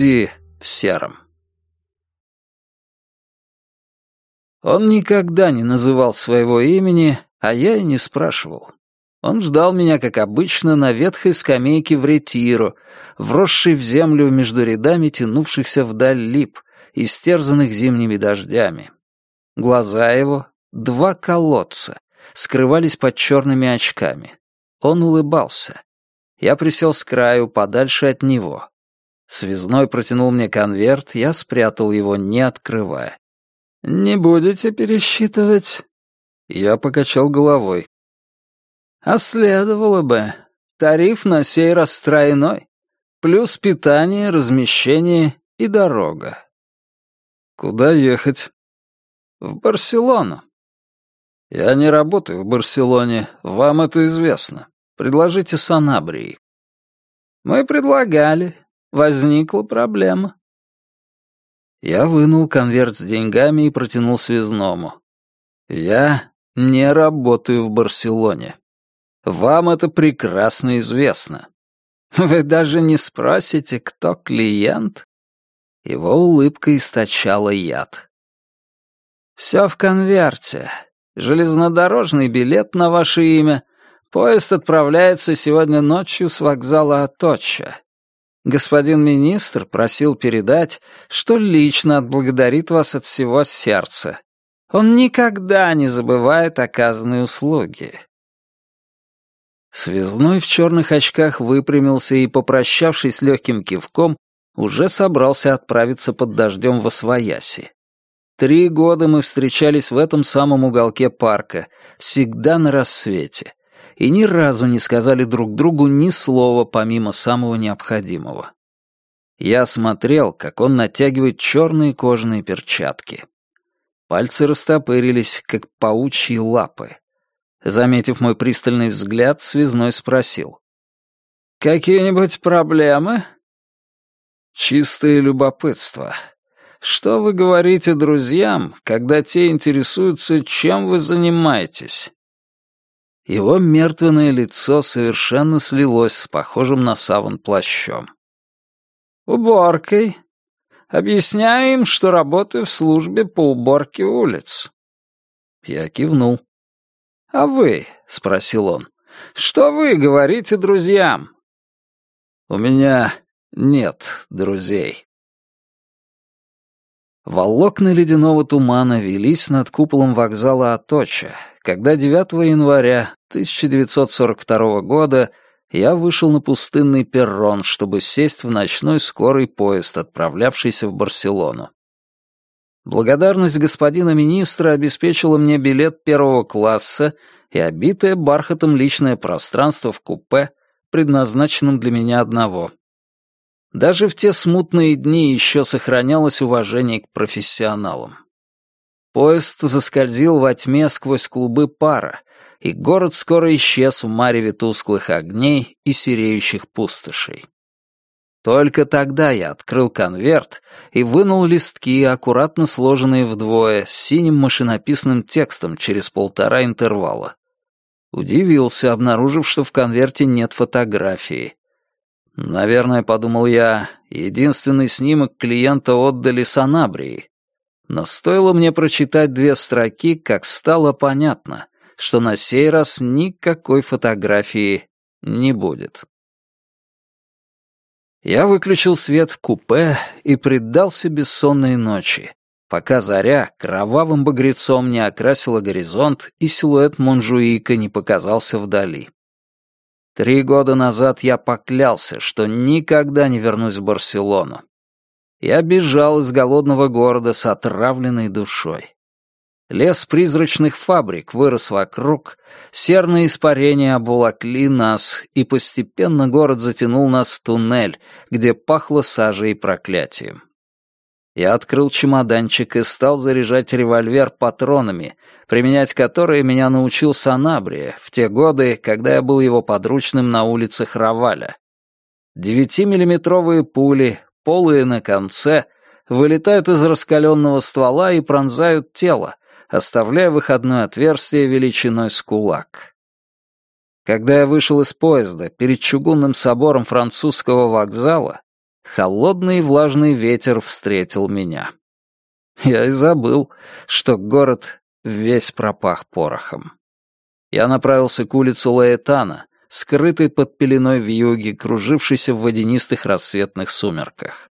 Люди в сером. Он никогда не называл своего имени, а я и не спрашивал. Он ждал меня, как обычно, на ветхой скамейке в ретиру, вросшей в землю между рядами тянувшихся вдаль лип, истерзанных зимними дождями. Глаза его, два колодца, скрывались под черными очками. Он улыбался. Я присел с краю, подальше от него. Связной протянул мне конверт, я спрятал его, не открывая. «Не будете пересчитывать?» Я покачал головой. «А следовало бы. Тариф на сей раз тройной. Плюс питание, размещение и дорога». «Куда ехать?» «В Барселону». «Я не работаю в Барселоне. Вам это известно. Предложите Санабрии». «Мы предлагали. Возникла проблема». Я вынул конверт с деньгами и протянул связному. «Я не работаю в Барселоне. Вам это прекрасно известно. Вы даже не спросите, кто клиент?» Его улыбка источала яд. «Все в конверте. Железнодорожный билет на ваше имя. Поезд отправляется сегодня ночью с вокзала Аточа. Господин министр просил передать, что лично отблагодарит вас от всего сердца. Он никогда не забывает оказанные услуги. Связной в черных очках выпрямился и, попрощавшись легким кивком, уже собрался отправиться под дождем в Освояси. Три года мы встречались в этом самом уголке парка, всегда на рассвете и ни разу не сказали друг другу ни слова помимо самого необходимого. Я смотрел, как он натягивает черные кожаные перчатки. Пальцы растопырились, как паучьи лапы. Заметив мой пристальный взгляд, связной спросил. «Какие-нибудь проблемы?» «Чистое любопытство. Что вы говорите друзьям, когда те интересуются, чем вы занимаетесь?» Его мертвенное лицо совершенно слилось с похожим на саван плащом. «Уборкой. Объясняю им, что работаю в службе по уборке улиц». Я кивнул. «А вы?» — спросил он. «Что вы говорите друзьям?» «У меня нет друзей». Волокна ледяного тумана велись над куполом вокзала Аточа, когда 9 января 1942 года я вышел на пустынный перрон, чтобы сесть в ночной скорый поезд, отправлявшийся в Барселону. Благодарность господина министра обеспечила мне билет первого класса и обитое бархатом личное пространство в купе, предназначенном для меня одного. Даже в те смутные дни еще сохранялось уважение к профессионалам. Поезд заскользил во тьме сквозь клубы пара, и город скоро исчез в мареве тусклых огней и сереющих пустошей. Только тогда я открыл конверт и вынул листки, аккуратно сложенные вдвое, с синим машинописным текстом через полтора интервала. Удивился, обнаружив, что в конверте нет фотографии. Наверное, подумал я, единственный снимок клиента отдали Санабрии. Но стоило мне прочитать две строки, как стало понятно, что на сей раз никакой фотографии не будет. Я выключил свет в купе и предался бессонной ночи, пока заря кровавым багрецом не окрасила горизонт и силуэт Монжуика не показался вдали. Три года назад я поклялся, что никогда не вернусь в Барселону. Я бежал из голодного города с отравленной душой. Лес призрачных фабрик вырос вокруг, серные испарения обволокли нас, и постепенно город затянул нас в туннель, где пахло сажей и проклятием. Я открыл чемоданчик и стал заряжать револьвер патронами, применять которые меня научил Санабрия в те годы, когда я был его подручным на улицах Раваля. Девятимиллиметровые пули, полые на конце, вылетают из раскаленного ствола и пронзают тело, оставляя выходное отверстие величиной с кулак. Когда я вышел из поезда перед чугунным собором французского вокзала, холодный и влажный ветер встретил меня. Я и забыл, что город весь пропах порохом. Я направился к улице Лаэтана, скрытой под пеленой вьюги, кружившейся в водянистых рассветных сумерках.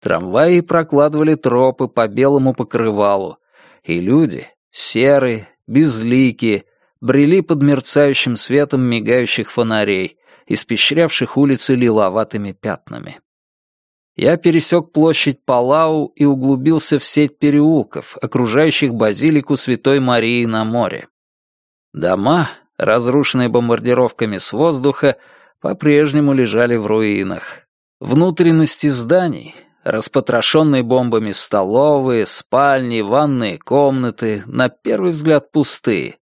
Трамваи прокладывали тропы по белому покрывалу, и люди, серые, безликие, брели под мерцающим светом мигающих фонарей, испещрявших улицы лиловатыми пятнами. Я пересек площадь Палау и углубился в сеть переулков, окружающих базилику Святой Марии на море. Дома, разрушенные бомбардировками с воздуха, по-прежнему лежали в руинах. Внутренности зданий, распотрошенные бомбами столовые, спальни, ванные комнаты, на первый взгляд пустые,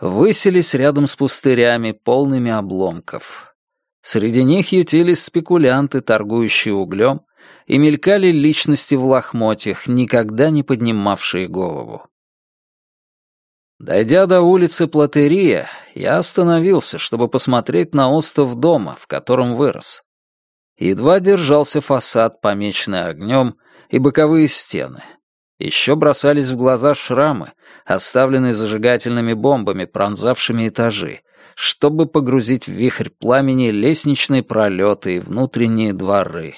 выселись рядом с пустырями, полными обломков. Среди них ютились спекулянты, торгующие углем, и мелькали личности в лохмотьях, никогда не поднимавшие голову. Дойдя до улицы Платерия, я остановился, чтобы посмотреть на остов дома, в котором вырос. Едва держался фасад, помеченный огнем, и боковые стены. Еще бросались в глаза шрамы, оставленные зажигательными бомбами, пронзавшими этажи, чтобы погрузить в вихрь пламени лестничные пролеты и внутренние дворы.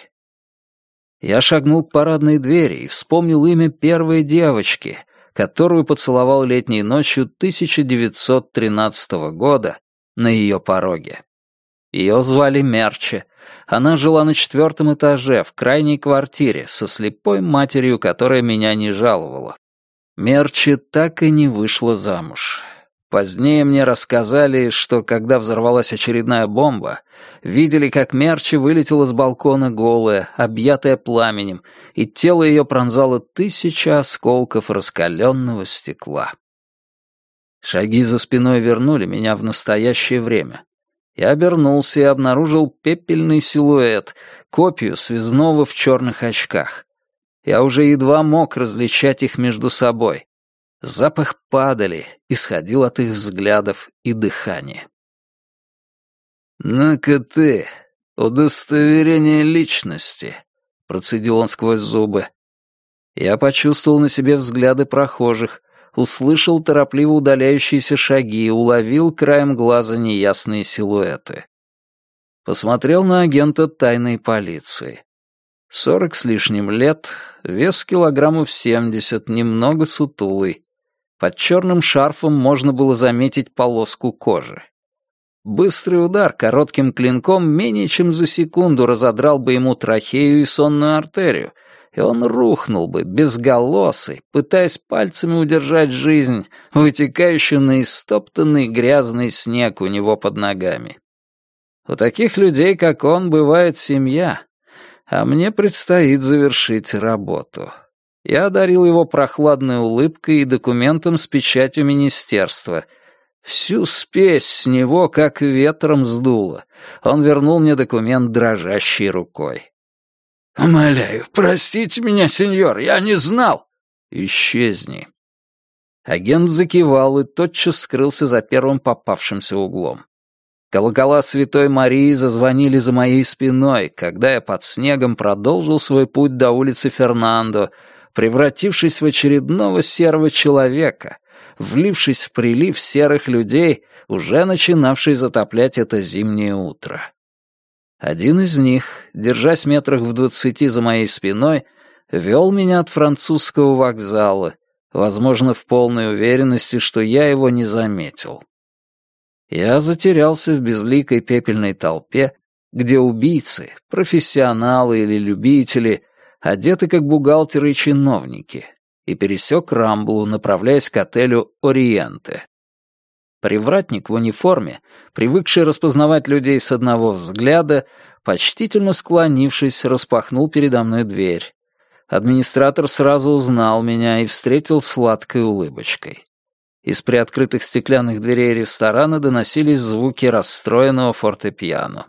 Я шагнул к парадной двери и вспомнил имя первой девочки, которую поцеловал летней ночью 1913 года на ее пороге. Ее звали Мерче. Она жила на четвертом этаже, в крайней квартире, со слепой матерью, которая меня не жаловала. Мерче так и не вышла замуж. Позднее мне рассказали, что когда взорвалась очередная бомба, видели, как Мерчи вылетела с балкона голая, объятая пламенем, и тело ее пронзало тысяча осколков раскаленного стекла. Шаги за спиной вернули меня в настоящее время. Я обернулся и обнаружил пепельный силуэт, копию связного в черных очках. Я уже едва мог различать их между собой. Запах падали исходил от их взглядов и дыхания. «Ну-ка ты, удостоверение личности», — процедил он сквозь зубы. Я почувствовал на себе взгляды прохожих, услышал торопливо удаляющиеся шаги и уловил краем глаза неясные силуэты. Посмотрел на агента тайной полиции. Сорок с лишним лет, вес килограммов семьдесят, немного сутулый. Под черным шарфом можно было заметить полоску кожи. Быстрый удар коротким клинком менее чем за секунду разодрал бы ему трахею и сонную артерию, и он рухнул бы, безголосый, пытаясь пальцами удержать жизнь, вытекающую на истоптанный грязный снег у него под ногами. У таких людей, как он, бывает семья, а мне предстоит завершить работу. Я одарил его прохладной улыбкой и документом с печатью министерства. Всю спесь с него как ветром сдуло. Он вернул мне документ дрожащей рукой. «Умоляю, простите меня, сеньор, я не знал!» «Исчезни!» Агент закивал и тотчас скрылся за первым попавшимся углом. Колокола Святой Марии зазвонили за моей спиной, когда я под снегом продолжил свой путь до улицы Фернандо, превратившись в очередного серого человека, влившись в прилив серых людей, уже начинавший затоплять это зимнее утро. Один из них, держась метрах в двадцати за моей спиной, вел меня от французского вокзала, возможно, в полной уверенности, что я его не заметил. Я затерялся в безликой пепельной толпе, где убийцы, профессионалы или любители, одеты как бухгалтеры и чиновники, и пересек Рамблу, направляясь к отелю «Ориенте». Привратник в униформе, привыкший распознавать людей с одного взгляда, почтительно склонившись, распахнул передо мной дверь. Администратор сразу узнал меня и встретил сладкой улыбочкой. Из приоткрытых стеклянных дверей ресторана доносились звуки расстроенного фортепиано.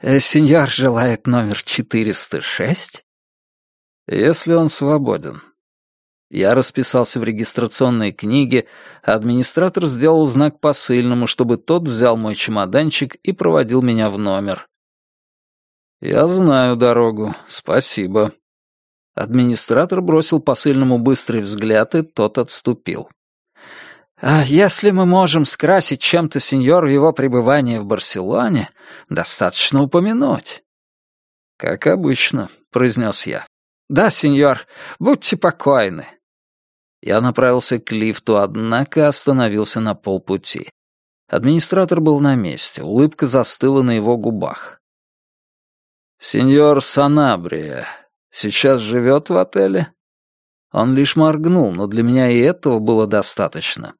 Э, «Сеньор желает номер 406?» «Если он свободен». Я расписался в регистрационной книге, а администратор сделал знак посыльному, чтобы тот взял мой чемоданчик и проводил меня в номер. «Я знаю дорогу, спасибо». Администратор бросил посыльному быстрый взгляд, и тот отступил. «А если мы можем скрасить чем-то сеньору его пребывание в Барселоне, достаточно упомянуть». «Как обычно», — произнес я. «Да, сеньор, будьте покойны». Я направился к лифту, однако остановился на полпути. Администратор был на месте, улыбка застыла на его губах. «Сеньор Санабрия сейчас живет в отеле?» Он лишь моргнул, но для меня и этого было достаточно.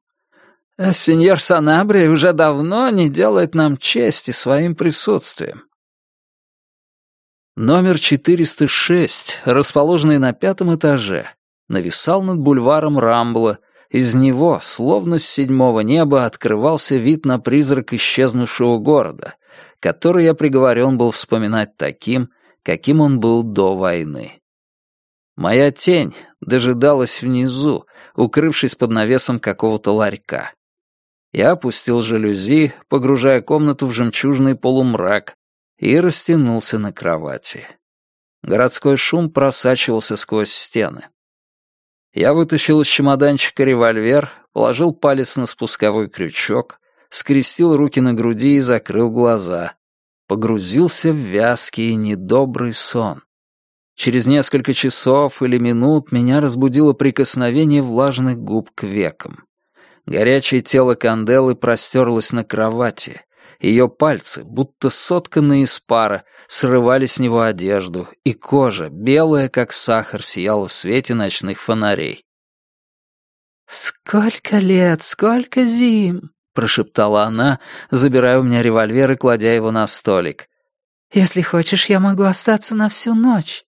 «Э, «Сеньор Санабрия уже давно не делает нам чести своим присутствием». Номер 406, расположенный на пятом этаже, нависал над бульваром Рамбла, из него, словно с седьмого неба, открывался вид на призрак исчезнувшего города, который я приговорен был вспоминать таким, каким он был до войны. Моя тень дожидалась внизу, укрывшись под навесом какого-то ларька. Я опустил жалюзи, погружая комнату в жемчужный полумрак, и растянулся на кровати. Городской шум просачивался сквозь стены. Я вытащил из чемоданчика револьвер, положил палец на спусковой крючок, скрестил руки на груди и закрыл глаза. Погрузился в вязкий и недобрый сон. Через несколько часов или минут меня разбудило прикосновение влажных губ к векам. Горячее тело Канделы простерлось на кровати. Ее пальцы, будто сотканные из пара, срывали с него одежду, и кожа, белая как сахар, сияла в свете ночных фонарей. «Сколько лет, сколько зим!» — прошептала она, забирая у меня револьвер и кладя его на столик. «Если хочешь, я могу остаться на всю ночь».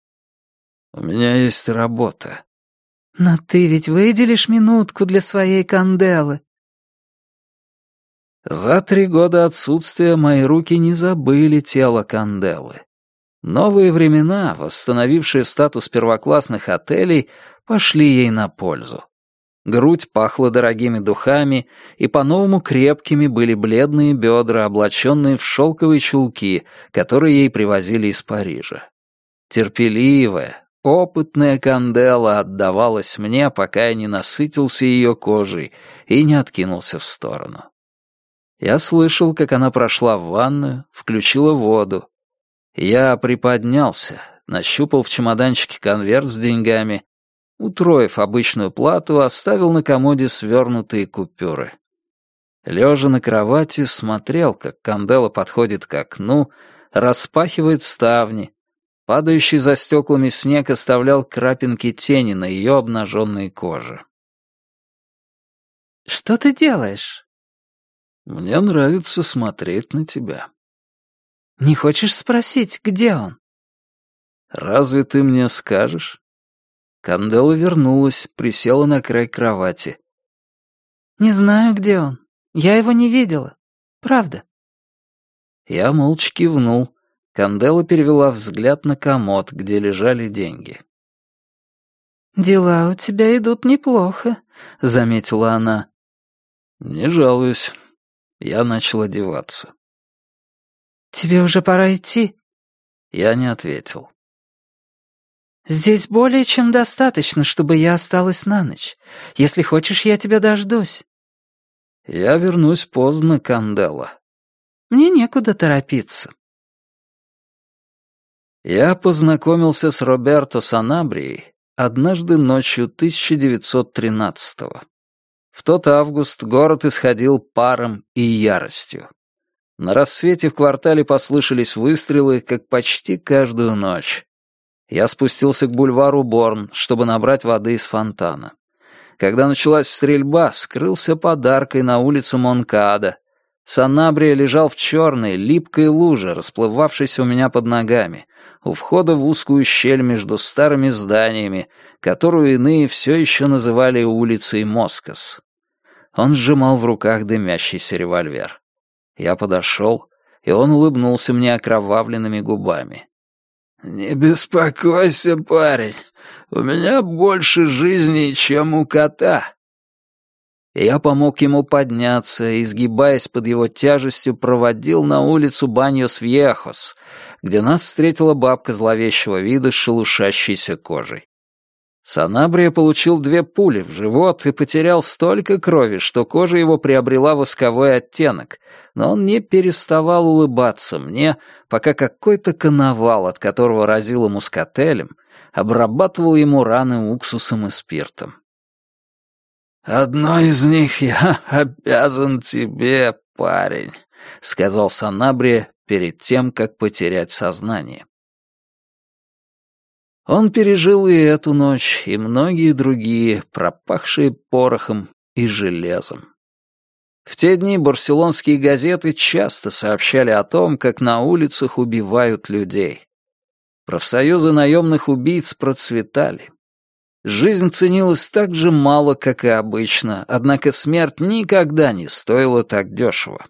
«У меня есть работа». «Но ты ведь выделишь минутку для своей канделы. За три года отсутствия мои руки не забыли тело Канделы. Новые времена, восстановившие статус первоклассных отелей, пошли ей на пользу. Грудь пахла дорогими духами, и по-новому крепкими были бледные бедра, облаченные в шелковые чулки, которые ей привозили из Парижа. Терпеливая, опытная Кандела отдавалась мне, пока я не насытился ее кожей и не откинулся в сторону. Я слышал, как она прошла в ванную, включила воду. Я приподнялся, нащупал в чемоданчике конверт с деньгами, утроив обычную плату, оставил на комоде свернутые купюры. Лежа на кровати, смотрел, как Кандела подходит к окну, распахивает ставни. Падающий за стеклами снег оставлял крапинки тени на ее обнаженной коже. «Что ты делаешь?» Мне нравится смотреть на тебя. Не хочешь спросить, где он? Разве ты мне скажешь? Кандела вернулась, присела на край кровати. Не знаю, где он. Я его не видела. Правда. Я молча кивнул. Кандела перевела взгляд на комод, где лежали деньги. «Дела у тебя идут неплохо», — заметила она. «Не жалуюсь. Я начал одеваться. «Тебе уже пора идти?» Я не ответил. «Здесь более чем достаточно, чтобы я осталась на ночь. Если хочешь, я тебя дождусь». «Я вернусь поздно, Кандела». «Мне некуда торопиться». Я познакомился с Роберто Санабрией однажды ночью 1913-го. В тот август город исходил паром и яростью. На рассвете в квартале послышались выстрелы, как почти каждую ночь. Я спустился к бульвару Борн, чтобы набрать воды из фонтана. Когда началась стрельба, скрылся подаркой на улице Монкада. Санабрия лежал в черной, липкой луже, расплывавшейся у меня под ногами, у входа в узкую щель между старыми зданиями, которую иные все еще называли улицей Москос. Он сжимал в руках дымящийся револьвер. Я подошел, и он улыбнулся мне окровавленными губами. «Не беспокойся, парень, у меня больше жизни, чем у кота». Я помог ему подняться, изгибаясь под его тяжестью, проводил на улицу Баньос-Вьехос, где нас встретила бабка зловещего вида с шелушащейся кожей. Санабрия получил две пули в живот и потерял столько крови, что кожа его приобрела восковой оттенок, но он не переставал улыбаться мне, пока какой-то коновал, от которого разило мускателем, обрабатывал ему раны уксусом и спиртом. «Одно из них я обязан тебе, парень», — сказал Санабрия перед тем, как потерять сознание. Он пережил и эту ночь, и многие другие, пропахшие порохом и железом. В те дни барселонские газеты часто сообщали о том, как на улицах убивают людей. Профсоюзы наемных убийц процветали. Жизнь ценилась так же мало, как и обычно, однако смерть никогда не стоила так дешево.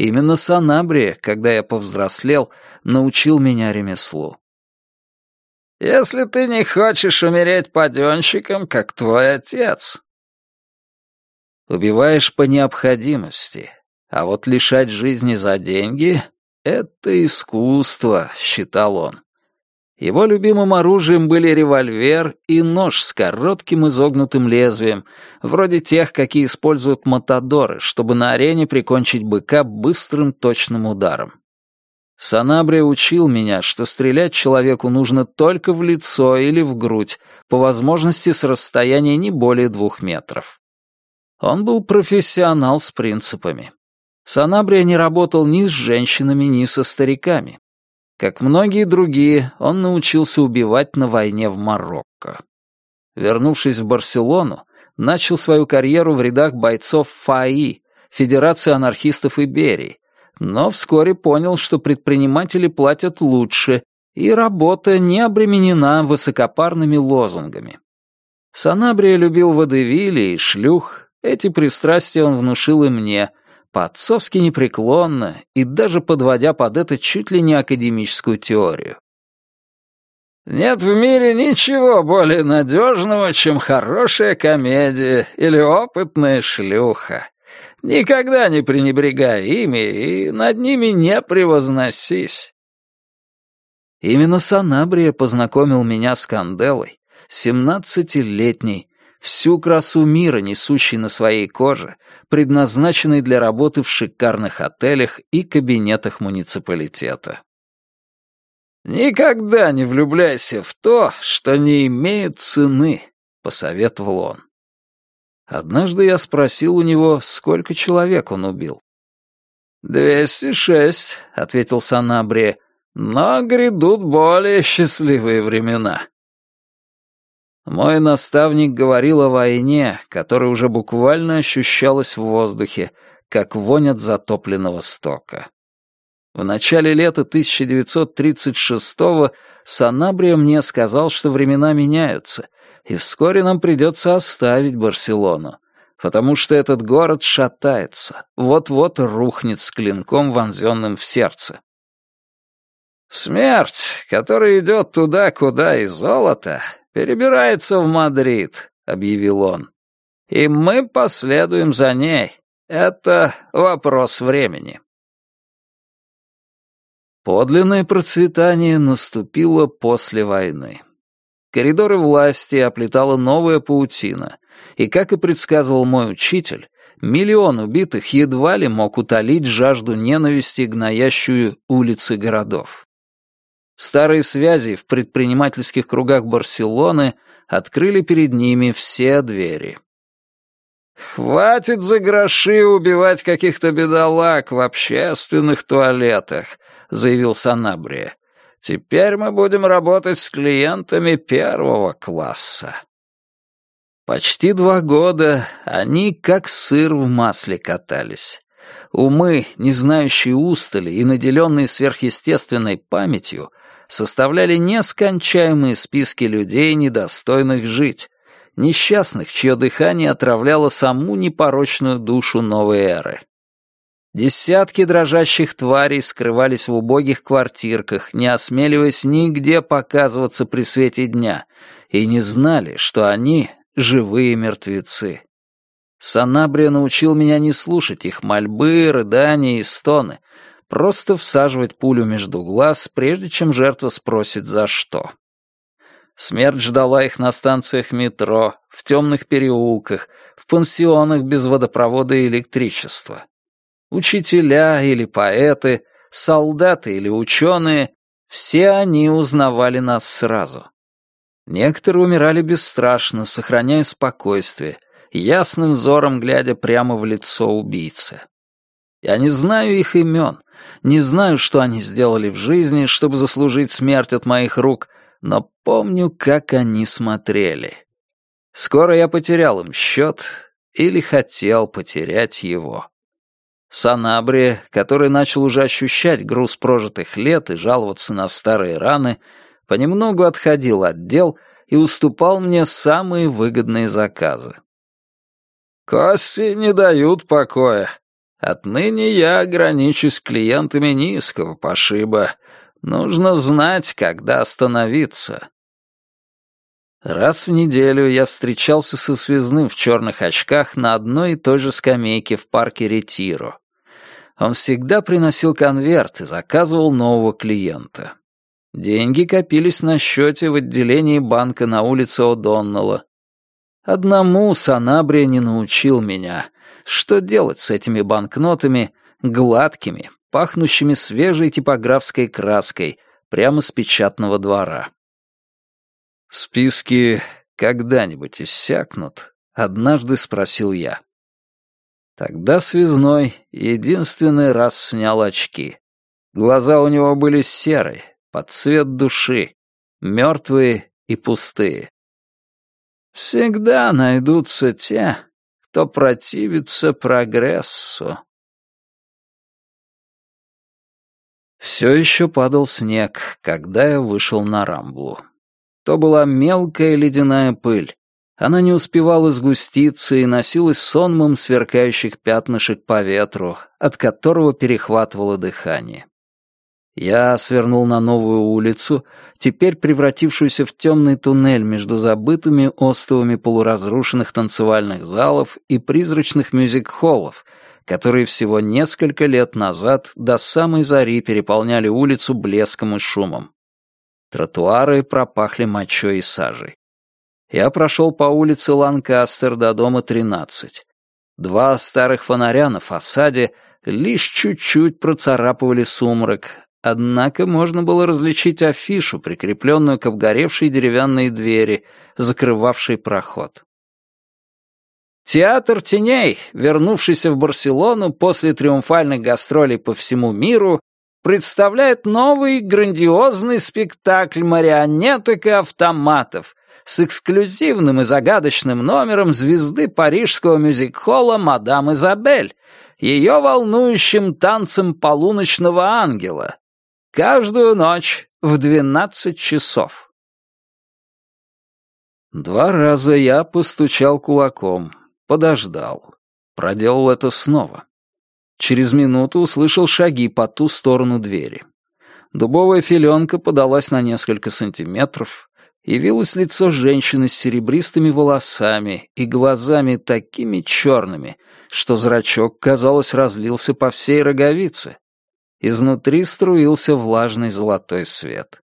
Именно Санабрия, когда я повзрослел, научил меня ремеслу. Если ты не хочешь умереть паденщиком, как твой отец. Убиваешь по необходимости, а вот лишать жизни за деньги — это искусство, считал он. Его любимым оружием были револьвер и нож с коротким изогнутым лезвием, вроде тех, какие используют матадоры, чтобы на арене прикончить быка быстрым точным ударом. Санабрия учил меня, что стрелять человеку нужно только в лицо или в грудь, по возможности с расстояния не более двух метров. Он был профессионал с принципами. Санабрия не работал ни с женщинами, ни со стариками. Как многие другие, он научился убивать на войне в Марокко. Вернувшись в Барселону, начал свою карьеру в рядах бойцов ФАИ, Федерации анархистов Иберии, но вскоре понял, что предприниматели платят лучше, и работа не обременена высокопарными лозунгами. Санабрия любил водевили и шлюх, эти пристрастия он внушил и мне, по-отцовски непреклонно и даже подводя под это чуть ли не академическую теорию. Нет в мире ничего более надежного, чем хорошая комедия или опытная шлюха. Никогда не пренебрегай ими и над ними не превозносись. Именно Санабрия познакомил меня с Канделой, семнадцатилетней, всю красу мира несущей на своей коже, предназначенной для работы в шикарных отелях и кабинетах муниципалитета. «Никогда не влюбляйся в то, что не имеет цены», — посоветовал он. Однажды я спросил у него, сколько человек он убил. «Двести шесть», — ответил Санабри, — «но грядут более счастливые времена». Мой наставник говорил о войне, которая уже буквально ощущалась в воздухе, как вонь от затопленного стока. В начале лета 1936-го Санабрия мне сказал, что времена меняются — и вскоре нам придется оставить Барселону, потому что этот город шатается, вот-вот рухнет с клинком, вонзенным в сердце. «Смерть, которая идет туда, куда и золото, перебирается в Мадрид», — объявил он. «И мы последуем за ней. Это вопрос времени». Подлинное процветание наступило после войны. Коридоры власти оплетала новая паутина, и, как и предсказывал мой учитель, миллион убитых едва ли мог утолить жажду ненависти, гноящую улицы городов. Старые связи в предпринимательских кругах Барселоны открыли перед ними все двери. «Хватит за гроши убивать каких-то бедолаг в общественных туалетах», — заявил Санабрия. Теперь мы будем работать с клиентами первого класса. Почти два года они как сыр в масле катались. Умы, не знающие устали и наделенные сверхъестественной памятью, составляли нескончаемые списки людей, недостойных жить, несчастных, чье дыхание отравляло саму непорочную душу новой эры. Десятки дрожащих тварей скрывались в убогих квартирках, не осмеливаясь нигде показываться при свете дня, и не знали, что они — живые мертвецы. Санабрия научил меня не слушать их мольбы, рыдания и стоны, просто всаживать пулю между глаз, прежде чем жертва спросит за что. Смерть ждала их на станциях метро, в темных переулках, в пансионах без водопровода и электричества. Учителя или поэты, солдаты или ученые — все они узнавали нас сразу. Некоторые умирали бесстрашно, сохраняя спокойствие, ясным взором глядя прямо в лицо убийцы. Я не знаю их имен, не знаю, что они сделали в жизни, чтобы заслужить смерть от моих рук, но помню, как они смотрели. Скоро я потерял им счет или хотел потерять его. Санабри, который начал уже ощущать груз прожитых лет и жаловаться на старые раны, понемногу отходил от дел и уступал мне самые выгодные заказы. «Кости не дают покоя. Отныне я ограничусь клиентами низкого пошиба. Нужно знать, когда остановиться». Раз в неделю я встречался со связным в черных очках на одной и той же скамейке в парке Ретиро. Он всегда приносил конверт и заказывал нового клиента. Деньги копились на счете в отделении банка на улице О'Доннелла. Одному Санабрия не научил меня, что делать с этими банкнотами, гладкими, пахнущими свежей типографской краской, прямо с печатного двора. «Списки когда-нибудь иссякнут?» — однажды спросил я. Тогда связной единственный раз снял очки. Глаза у него были серые, под цвет души, мертвые и пустые. Всегда найдутся те, кто противится прогрессу. Все еще падал снег, когда я вышел на Рамблу. То была мелкая ледяная пыль. Она не успевала сгуститься и носилась сонмом сверкающих пятнышек по ветру, от которого перехватывало дыхание. Я свернул на новую улицу, теперь превратившуюся в темный туннель между забытыми островами полуразрушенных танцевальных залов и призрачных мюзик-холлов, которые всего несколько лет назад до самой зари переполняли улицу блеском и шумом. Тротуары пропахли мочой и сажей. Я прошел по улице Ланкастер до дома 13. Два старых фонаря на фасаде лишь чуть-чуть процарапывали сумрак, однако можно было различить афишу, прикрепленную к обгоревшей деревянной двери, закрывавшей проход. Театр теней, вернувшийся в Барселону после триумфальных гастролей по всему миру, представляет новый грандиозный спектакль марионеток и автоматов с эксклюзивным и загадочным номером звезды парижского мюзик-холла «Мадам Изабель», ее волнующим танцем полуночного ангела. Каждую ночь в двенадцать часов. Два раза я постучал кулаком, подождал, проделал это снова. Через минуту услышал шаги по ту сторону двери. Дубовая филенка подалась на несколько сантиметров. Явилось лицо женщины с серебристыми волосами и глазами такими черными, что зрачок, казалось, разлился по всей роговице. Изнутри струился влажный золотой свет.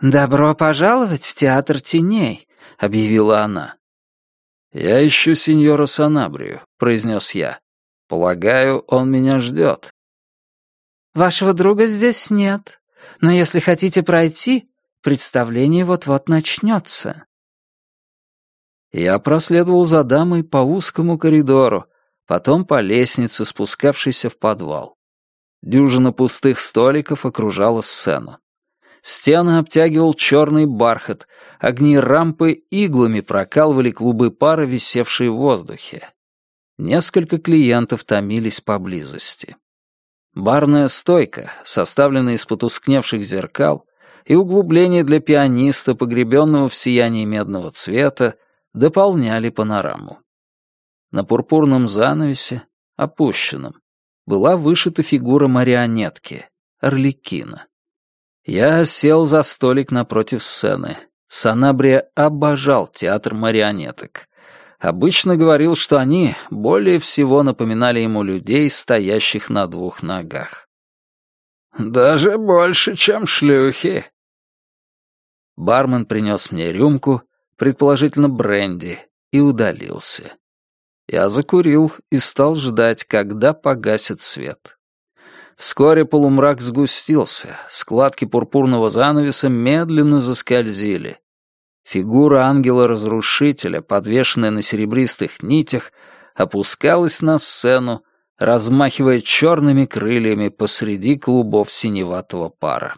«Добро пожаловать в театр теней», — объявила она. «Я ищу сеньора Санабрию», — произнес я. Полагаю, он меня ждет. Вашего друга здесь нет. Но если хотите пройти, представление вот-вот начнется. Я проследовал за дамой по узкому коридору, потом по лестнице, спускавшейся в подвал. Дюжина пустых столиков окружала сцену. Стены обтягивал черный бархат, огни рампы иглами прокалывали клубы пара, висевшие в воздухе. Несколько клиентов томились поблизости. Барная стойка, составленная из потускневших зеркал, и углубление для пианиста, погребенного в сиянии медного цвета, дополняли панораму. На пурпурном занавесе, опущенном, была вышита фигура марионетки, Орликина. Я сел за столик напротив сцены. Санабрия обожал театр марионеток. Обычно говорил, что они более всего напоминали ему людей, стоящих на двух ногах. «Даже больше, чем шлюхи». Бармен принес мне рюмку, предположительно бренди, и удалился. Я закурил и стал ждать, когда погасит свет. Вскоре полумрак сгустился, складки пурпурного занавеса медленно заскользили. Фигура ангела-разрушителя, подвешенная на серебристых нитях, опускалась на сцену, размахивая черными крыльями посреди клубов синеватого пара.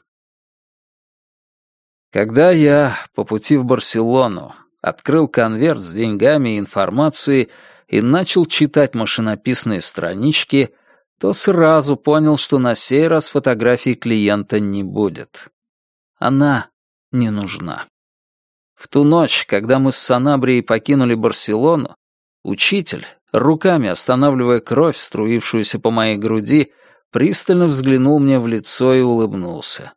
Когда я по пути в Барселону открыл конверт с деньгами и информацией и начал читать машинописные странички, то сразу понял, что на сей раз фотографии клиента не будет. Она не нужна. В ту ночь, когда мы с Санабрией покинули Барселону, учитель, руками останавливая кровь, струившуюся по моей груди, пристально взглянул мне в лицо и улыбнулся.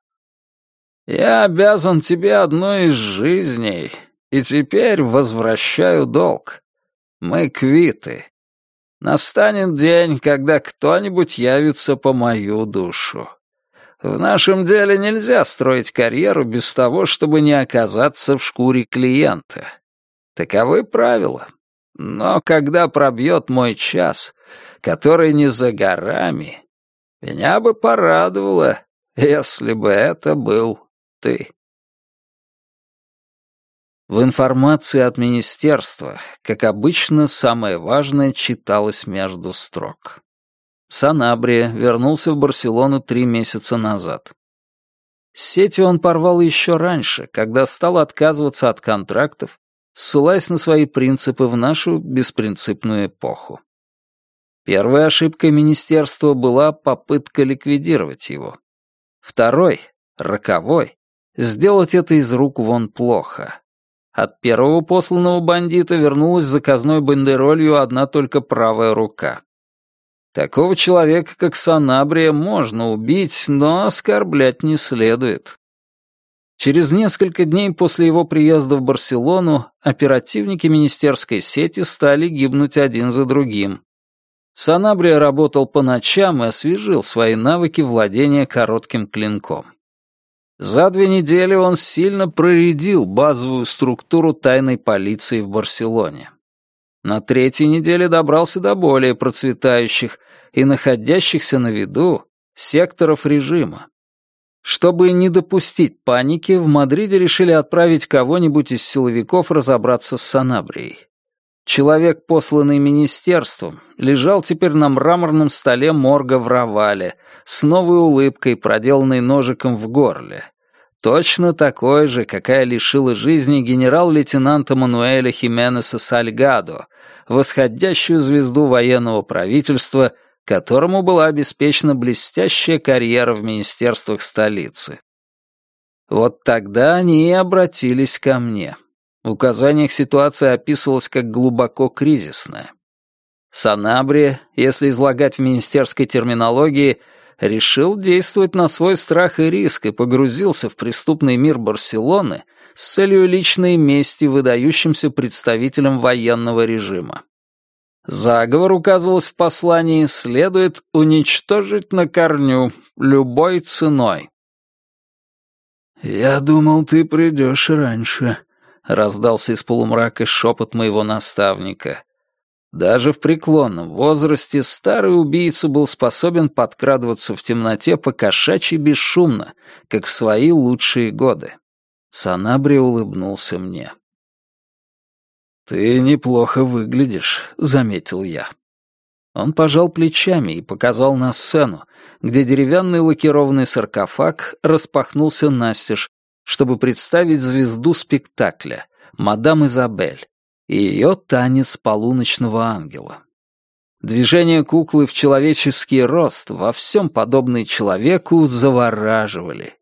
«Я обязан тебе одной из жизней, и теперь возвращаю долг. Мы квиты. Настанет день, когда кто-нибудь явится по мою душу. В нашем деле нельзя строить карьеру без того, чтобы не оказаться в шкуре клиента. Таковы правила. Но когда пробьет мой час, который не за горами, меня бы порадовало, если бы это был ты. В информации от министерства, как обычно, самое важное читалось между строк. Санабрия вернулся в Барселону три месяца назад. Сетью он порвал еще раньше, когда стал отказываться от контрактов, ссылаясь на свои принципы в нашу беспринципную эпоху. Первой ошибкой министерства была попытка ликвидировать его. Второй, роковой, сделать это из рук вон плохо, от первого посланного бандита вернулась заказной бандеролью одна только правая рука. Такого человека, как Санабрия, можно убить, но оскорблять не следует. Через несколько дней после его приезда в Барселону оперативники министерской сети стали гибнуть один за другим. Санабрия работал по ночам и освежил свои навыки владения коротким клинком. За две недели он сильно проредил базовую структуру тайной полиции в Барселоне. На третьей неделе добрался до более процветающих и находящихся на виду секторов режима. Чтобы не допустить паники, в Мадриде решили отправить кого-нибудь из силовиков разобраться с Санабрией. Человек, посланный министерством, лежал теперь на мраморном столе морга в Равале, с новой улыбкой, проделанной ножиком в горле. Точно такой же, какая лишила жизни генерал-лейтенанта Мануэля Хименеса Сальгадо, восходящую звезду военного правительства, которому была обеспечена блестящая карьера в министерствах столицы. Вот тогда они и обратились ко мне. В указаниях ситуация описывалась как глубоко кризисная. Санабри, если излагать в министерской терминологии, решил действовать на свой страх и риск и погрузился в преступный мир Барселоны с целью личной мести выдающимся представителям военного режима. Заговор, указывалось в послании, следует уничтожить на корню любой ценой. «Я думал, ты придешь раньше», — раздался из полумрака шепот моего наставника. Даже в преклонном возрасте старый убийца был способен подкрадываться в темноте по кошачьи бесшумно, как в свои лучшие годы. Санабри улыбнулся мне. «Ты неплохо выглядишь», — заметил я. Он пожал плечами и показал на сцену, где деревянный лакированный саркофаг распахнулся настежь, чтобы представить звезду спектакля, мадам Изабель, и ее танец полуночного ангела. Движения куклы в человеческий рост, во всем подобные человеку, завораживали.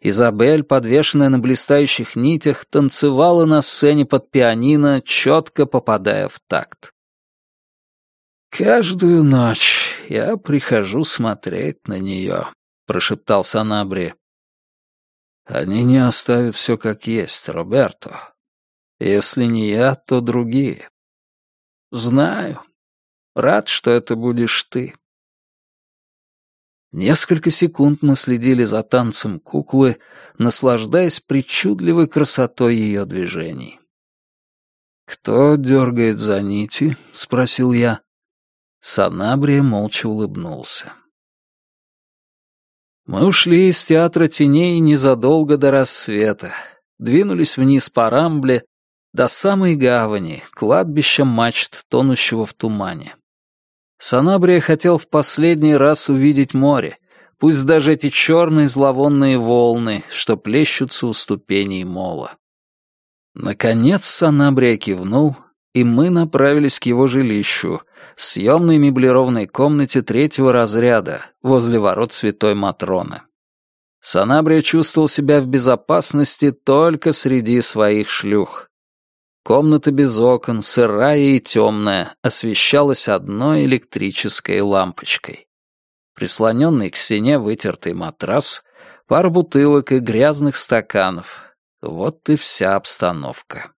Изабель, подвешенная на блистающих нитях, танцевала на сцене под пианино, четко попадая в такт. «Каждую ночь я прихожу смотреть на нее», — прошептал Санабри. Они не оставят все как есть, Роберто. Если не я, то другие. Знаю. Рад, что это будешь ты. Несколько секунд мы следили за танцем куклы, наслаждаясь причудливой красотой ее движений. «Кто дергает за нити?» — спросил я. Санабрия молча улыбнулся. Мы ушли из театра теней незадолго до рассвета, двинулись вниз по рамбле до самой гавани, кладбища мачт, тонущего в тумане. Санабрия хотел в последний раз увидеть море, пусть даже эти черные зловонные волны, что плещутся у ступеней мола. Наконец Санабрия кивнул, и мы направились к его жилищу, съемной меблированной комнате третьего разряда, возле ворот Святой Матроны. Санабрия чувствовал себя в безопасности только среди своих шлюх. Комната без окон, сырая и темная, освещалась одной электрической лампочкой. Прислоненный к стене вытертый матрас, пара бутылок и грязных стаканов. Вот и вся обстановка.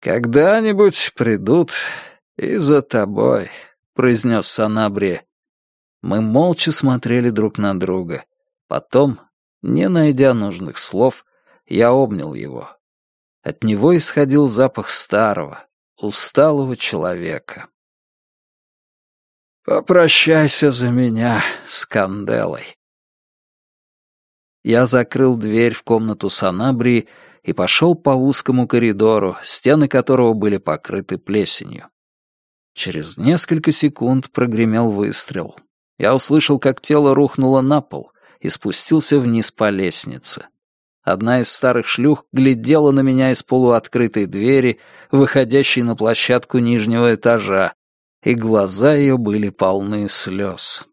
«Когда-нибудь придут и за тобой», — произнес Санабри. Мы молча смотрели друг на друга. Потом, не найдя нужных слов, я обнял его. От него исходил запах старого, усталого человека. «Попрощайся за меня с Канделой». Я закрыл дверь в комнату Санабрии и пошел по узкому коридору, стены которого были покрыты плесенью. Через несколько секунд прогремел выстрел. Я услышал, как тело рухнуло на пол и спустился вниз по лестнице. Одна из старых шлюх глядела на меня из полуоткрытой двери, выходящей на площадку нижнего этажа, и глаза ее были полны слез.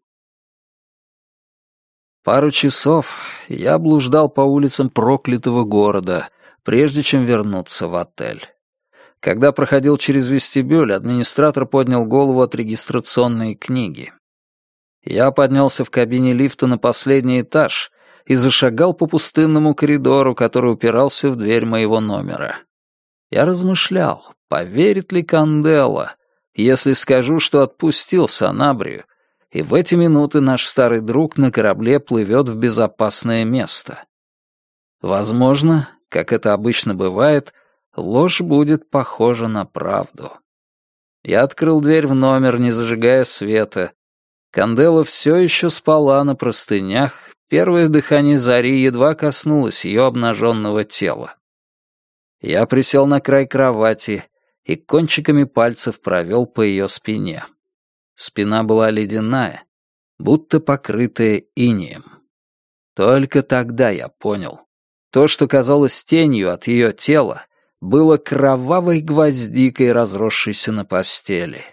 Пару часов я блуждал по улицам проклятого города, прежде чем вернуться в отель. Когда проходил через вестибюль, администратор поднял голову от регистрационной книги. Я поднялся в кабине лифта на последний этаж и зашагал по пустынному коридору, который упирался в дверь моего номера. Я размышлял, поверит ли Кандела, если скажу, что отпустил Санабрию, и в эти минуты наш старый друг на корабле плывет в безопасное место. Возможно, как это обычно бывает, ложь будет похожа на правду. Я открыл дверь в номер, не зажигая света. Кандела все еще спала на простынях, Первое дыхание зари едва коснулось ее обнаженного тела. Я присел на край кровати и кончиками пальцев провел по ее спине. Спина была ледяная, будто покрытая инеем. Только тогда я понял. То, что казалось тенью от ее тела, было кровавой гвоздикой, разросшейся на постели.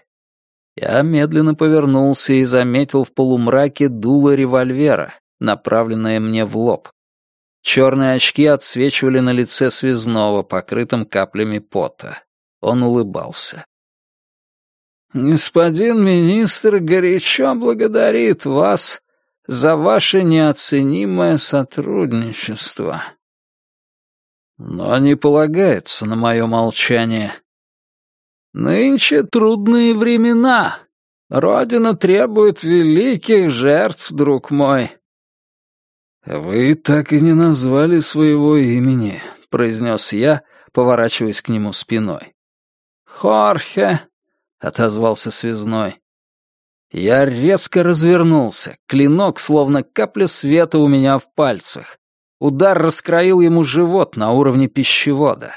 Я медленно повернулся и заметил в полумраке дуло револьвера, направленное мне в лоб. Черные очки отсвечивали на лице связного, покрытым каплями пота. Он улыбался. «Господин министр горячо благодарит вас за ваше неоценимое сотрудничество». «Но не полагается на мое молчание». «Нынче трудные времена. Родина требует великих жертв, друг мой. «Вы так и не назвали своего имени», — произнес я, поворачиваясь к нему спиной. «Хорхе», — отозвался связной. Я резко развернулся, клинок, словно капля света у меня в пальцах. Удар раскроил ему живот на уровне пищевода.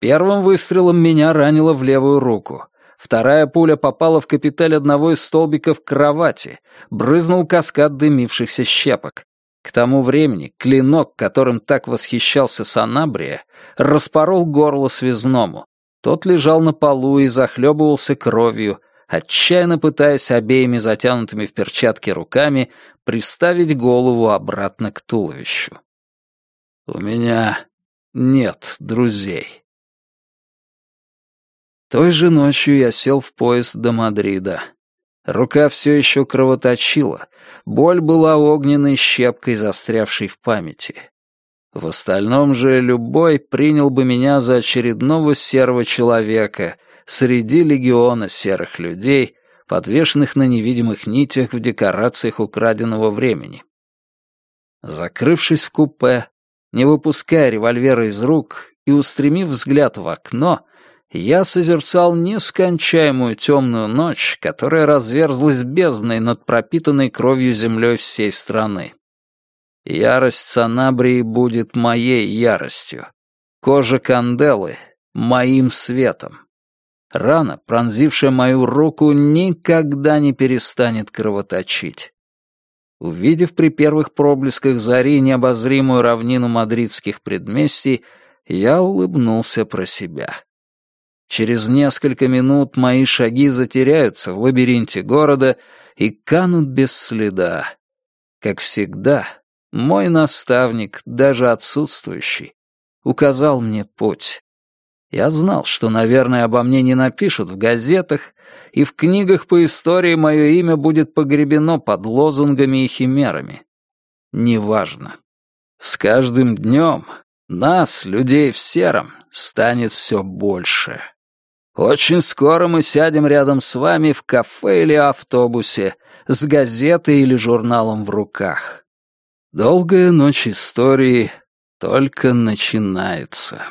Первым выстрелом меня ранило в левую руку. Вторая пуля попала в капиталь одного из столбиков кровати, брызнул каскад дымившихся щепок. К тому времени клинок, которым так восхищался Санабрия, распорол горло связному. Тот лежал на полу и захлебывался кровью, отчаянно пытаясь обеими затянутыми в перчатки руками приставить голову обратно к туловищу. «У меня нет друзей». Той же ночью я сел в поезд до Мадрида. Рука все еще кровоточила, боль была огненной щепкой, застрявшей в памяти. В остальном же любой принял бы меня за очередного серого человека, среди легиона серых людей, подвешенных на невидимых нитях в декорациях украденного времени. Закрывшись в купе, не выпуская револьвера из рук и устремив взгляд в окно, я созерцал нескончаемую темную ночь, которая разверзлась бездной над пропитанной кровью землей всей страны. Ярость Санабрии будет моей яростью. Кожа Канделы — моим светом. Рана, пронзившая мою руку, никогда не перестанет кровоточить. Увидев при первых проблесках зари необозримую равнину мадридских предместий, я улыбнулся про себя. Через несколько минут мои шаги затеряются в лабиринте города и канут без следа. Как всегда, мой наставник, даже отсутствующий, указал мне путь. Я знал, что, наверное, обо мне не напишут в газетах, и в книгах по истории мое имя будет погребено под лозунгами и химерами. Неважно. С каждым днем нас, людей в сером, станет все больше. Очень скоро мы сядем рядом с вами в кафе или автобусе с газетой или журналом в руках. Долгая ночь истории только начинается.